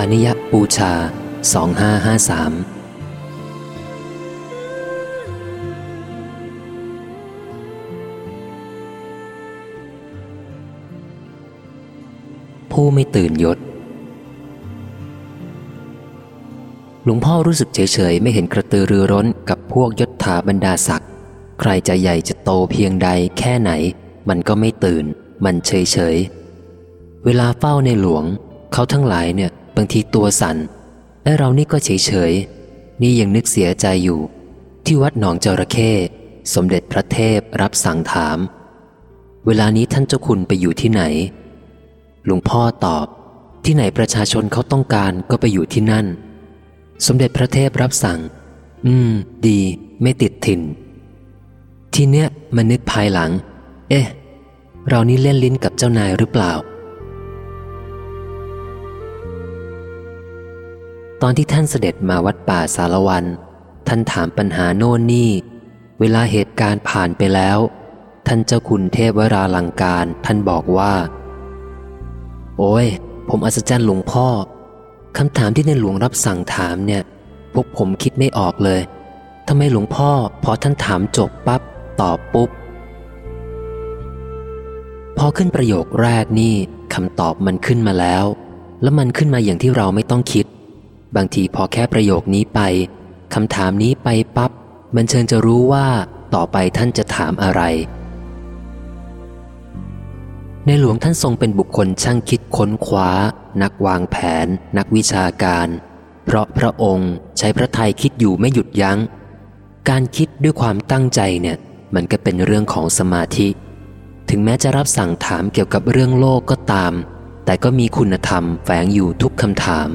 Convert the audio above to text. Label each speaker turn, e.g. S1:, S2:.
S1: านิยปูชา 2553ผู้ไม่ตื่นยศ หลวงพ่อรู้สึกเฉยๆ ไม่เห็นกระตือรือร้นกับพวกยศถาบรรดาศักดิ์ใครจะใหญ่จะโตเพียงใดแค่ไหน มันก็ไม่ตื่น มันเฉยๆ เวลาเฝ้าในหลวง เขาทั้งหลายเนี่ย บางทีตัวสัน่นและเรานี่ก็เฉยๆนี่ยังนึกเสียใจอยู่ ที่วัดหนองจระเข้สมเด็จพระเทพรับสั่งถาม เวลานี้ท่านเจ้าคุณไปอยู่ที่ไหน หลวงพ่อตอบ ที่ไหนประชาชนเขาต้องการก็ไปอยู่ที่นั่น สมเด็จพระเทพรับสั่ง อืม ดี ไม่ติดถิ่น ทีเนี้ยมันนึกภายหลัง เอ๊ะ เรานี่เล่นลิ้นกับเจ้านายหรือเปล่า ตอนที่ท่านเสด็จมาวัดป่าสารวัน ท่านถามปัญหาโน่นนี่ เวลาเหตุการณ์ผ่านไปแล้ว ท่านเจ้าคุณเทพวราลังการท่านบอกว่า โอ้ย ผมอัศจรรย์หลวงพ่อคำถามที่ในหลวงรับสั่งถามเนี่ย พวกผมคิดไม่ออกเลยทำไมหลวงพ่อพอท่านถามจบปับ๊บตอบปุ๊บ พอขึ้นประโยคแรกนี่คำตอบมันขึ้นมาแล้ว แล้วมันขึ้นมาอย่างที่เราไม่ต้องคิด บางทีพอแค่ประโยคนี้ไปคำถามนี้ไปปับ๊บมันเชิญจะรู้ว่าต่อไปท่านจะถามอะไร ในหลวงท่านทรงเป็นบุคคลช่างคิดค้นคว้า นักวางแผน นักวิชาการ เพราะพระองค์ใช้พระทัยคิดอยู่ไม่หยุดยัง้ง การคิดด้วยความตั้งใจเนี่ย มันก็เป็นเรื่องของสมาธิ ถึงแม้จะรับสั่งถามเกี่ยวกับเรื่องโลกก็ตาม แต่ก็มีคุณธรรมแฝงอยู่ทุกคำถาม